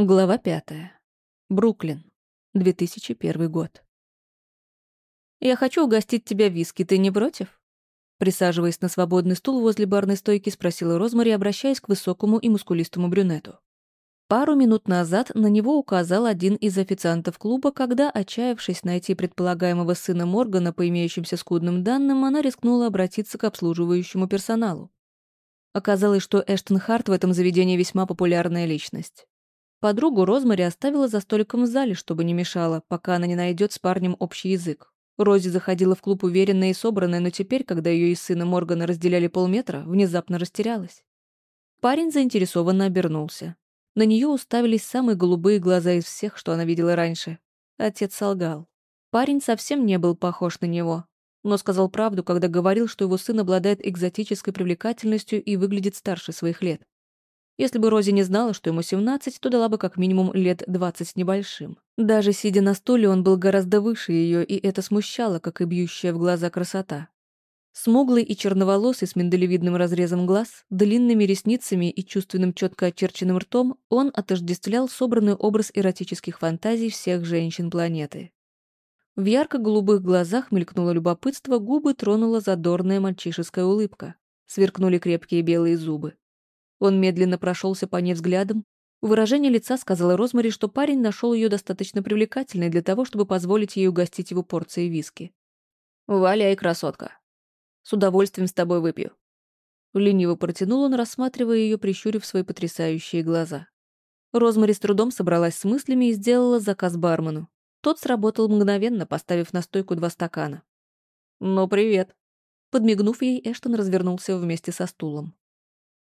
Глава пятая. Бруклин. 2001 год. «Я хочу угостить тебя виски, ты не против?» Присаживаясь на свободный стул возле барной стойки, спросила Розмари, обращаясь к высокому и мускулистому брюнету. Пару минут назад на него указал один из официантов клуба, когда, отчаявшись найти предполагаемого сына Моргана по имеющимся скудным данным, она рискнула обратиться к обслуживающему персоналу. Оказалось, что Эштон Харт в этом заведении весьма популярная личность. Подругу Розмари оставила за столиком в зале, чтобы не мешала, пока она не найдет с парнем общий язык. Рози заходила в клуб уверенная и собранная, но теперь, когда ее и сына Моргана разделяли полметра, внезапно растерялась. Парень заинтересованно обернулся. На нее уставились самые голубые глаза из всех, что она видела раньше. Отец солгал. Парень совсем не был похож на него, но сказал правду, когда говорил, что его сын обладает экзотической привлекательностью и выглядит старше своих лет. Если бы Рози не знала, что ему 17, то дала бы как минимум лет 20 с небольшим. Даже сидя на стуле, он был гораздо выше ее, и это смущало, как и бьющая в глаза красота. Смуглый и черноволосый с миндалевидным разрезом глаз, длинными ресницами и чувственным четко очерченным ртом, он отождествлял собранный образ эротических фантазий всех женщин планеты. В ярко-голубых глазах мелькнуло любопытство, губы тронула задорная мальчишеская улыбка. Сверкнули крепкие белые зубы. Он медленно прошелся по ней взглядом. Выражение лица сказала Розмари, что парень нашел ее достаточно привлекательной для того, чтобы позволить ей угостить его порцией виски. «Валяй, красотка. С удовольствием с тобой выпью». Лениво протянул он, рассматривая ее, прищурив свои потрясающие глаза. Розмари с трудом собралась с мыслями и сделала заказ бармену. Тот сработал мгновенно, поставив на стойку два стакана. «Ну, привет». Подмигнув ей, Эштон развернулся вместе со стулом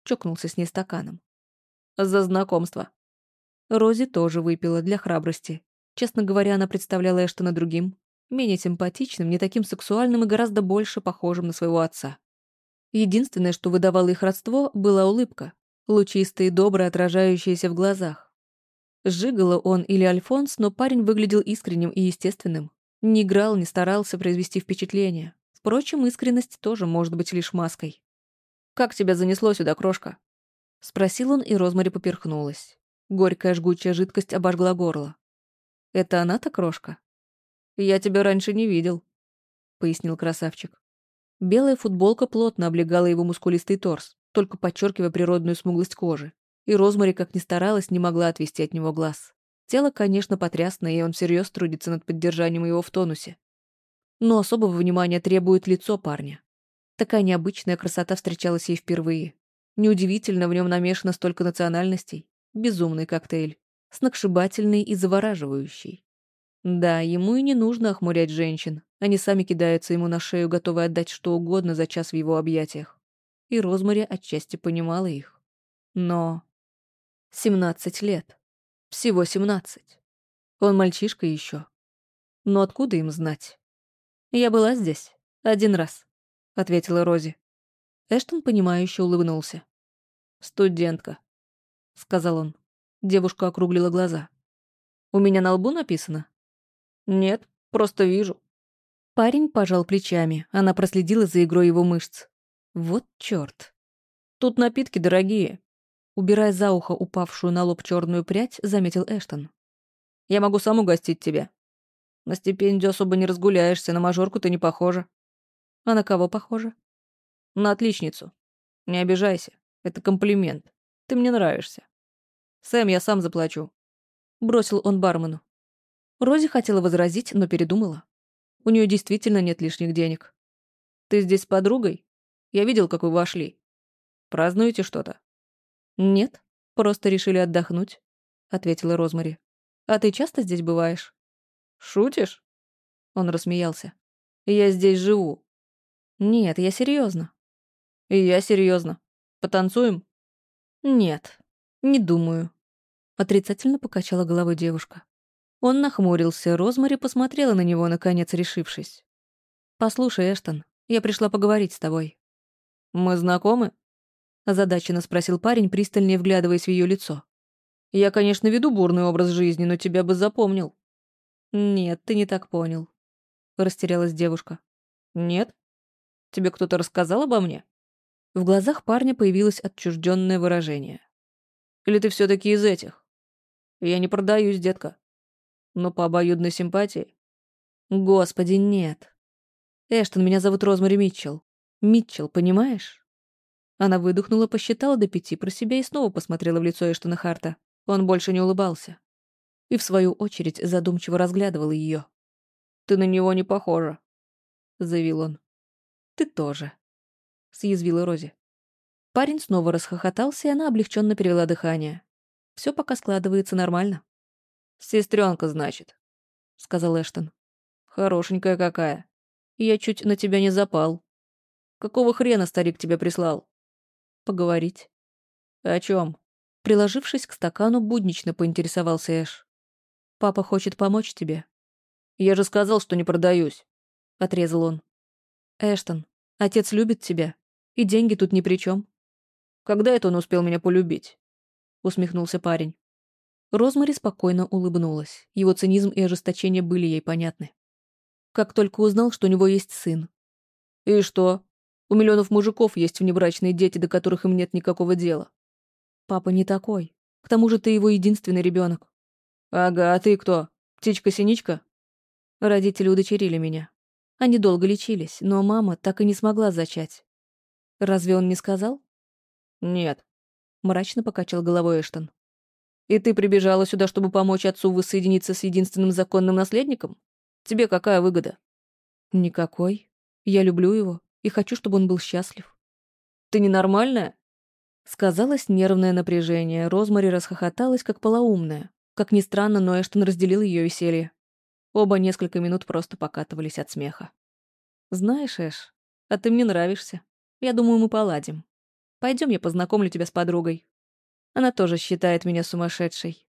чокнулся с ней стаканом. «За знакомство». Рози тоже выпила для храбрости. Честно говоря, она представляла Эштона другим, менее симпатичным, не таким сексуальным и гораздо больше похожим на своего отца. Единственное, что выдавало их родство, была улыбка, лучистая и добрая, отражающаяся в глазах. Сжигало он или Альфонс, но парень выглядел искренним и естественным. Не играл, не старался произвести впечатление. Впрочем, искренность тоже может быть лишь маской. «Как тебя занесло сюда, крошка?» Спросил он, и Розмари поперхнулась. Горькая жгучая жидкость обожгла горло. «Это она-то, крошка?» «Я тебя раньше не видел», — пояснил красавчик. Белая футболка плотно облегала его мускулистый торс, только подчеркивая природную смуглость кожи. И Розмари, как ни старалась, не могла отвести от него глаз. Тело, конечно, потрясное, и он всерьез трудится над поддержанием его в тонусе. Но особого внимания требует лицо парня. Такая необычная красота встречалась ей впервые. Неудивительно, в нем намешано столько национальностей. Безумный коктейль. Сногсшибательный и завораживающий. Да, ему и не нужно охмурять женщин. Они сами кидаются ему на шею, готовы отдать что угодно за час в его объятиях. И Розмари отчасти понимала их. Но... Семнадцать лет. Всего семнадцать. Он мальчишка еще. Но откуда им знать? Я была здесь. Один раз. — ответила Рози. Эштон, понимающе улыбнулся. «Студентка», — сказал он. Девушка округлила глаза. «У меня на лбу написано?» «Нет, просто вижу». Парень пожал плечами. Она проследила за игрой его мышц. «Вот чёрт. Тут напитки дорогие», — убирая за ухо упавшую на лоб черную прядь, заметил Эштон. «Я могу сам угостить тебя. На стипендию особо не разгуляешься, на мажорку ты не похожа». А на кого похоже? На отличницу. Не обижайся. Это комплимент. Ты мне нравишься. Сэм, я сам заплачу. Бросил он бармену. Рози хотела возразить, но передумала. У нее действительно нет лишних денег. Ты здесь с подругой? Я видел, как вы вошли. Празднуете что-то? Нет, просто решили отдохнуть, ответила Розмари. А ты часто здесь бываешь? Шутишь? Он рассмеялся. Я здесь живу. «Нет, я серьезно. «И я серьезно. Потанцуем?» «Нет, не думаю», — отрицательно покачала головой девушка. Он нахмурился, Розмари посмотрела на него, наконец решившись. «Послушай, Эштон, я пришла поговорить с тобой». «Мы знакомы?» — озадаченно спросил парень, пристальнее вглядываясь в ее лицо. «Я, конечно, веду бурный образ жизни, но тебя бы запомнил». «Нет, ты не так понял», — растерялась девушка. «Нет?» Тебе кто-то рассказал обо мне?» В глазах парня появилось отчужденное выражение. «Или ты все таки из этих?» Я не продаюсь, детка. Но по обоюдной симпатии... Господи, нет. Эштон, меня зовут Розмари Митчелл. Митчелл, понимаешь? Она выдохнула, посчитала до пяти про себя и снова посмотрела в лицо Эштона Харта. Он больше не улыбался. И, в свою очередь, задумчиво разглядывал ее. «Ты на него не похожа», — заявил он. «Ты тоже», — съязвила Рози. Парень снова расхохотался, и она облегченно перевела дыхание. Все пока складывается нормально. Сестренка, значит, сказал Эштон. Хорошенькая какая. Я чуть на тебя не запал. Какого хрена старик тебя прислал? Поговорить. О чем? Приложившись к стакану, буднично поинтересовался Эш. Папа хочет помочь тебе. Я же сказал, что не продаюсь, отрезал он. Эштон, отец любит тебя, и деньги тут ни при чем. Когда это он успел меня полюбить? Усмехнулся парень. Розмари спокойно улыбнулась. Его цинизм и ожесточение были ей понятны. Как только узнал, что у него есть сын. «И что? У миллионов мужиков есть внебрачные дети, до которых им нет никакого дела». «Папа не такой. К тому же ты его единственный ребенок. «Ага, а ты кто? Птичка-синичка?» Родители удочерили меня. Они долго лечились, но мама так и не смогла зачать. Разве он не сказал? «Нет», — мрачно покачал головой Эштон. И ты прибежала сюда, чтобы помочь отцу воссоединиться с единственным законным наследником? Тебе какая выгода? Никакой. Я люблю его и хочу, чтобы он был счастлив. Ты ненормальная? Сказалось нервное напряжение. Розмари расхохоталась, как полоумная. Как ни странно, но Эштон разделил ее веселье. Оба несколько минут просто покатывались от смеха. «Знаешь, Эш, а ты мне нравишься. Я думаю, мы поладим. Пойдем, я познакомлю тебя с подругой. Она тоже считает меня сумасшедшей.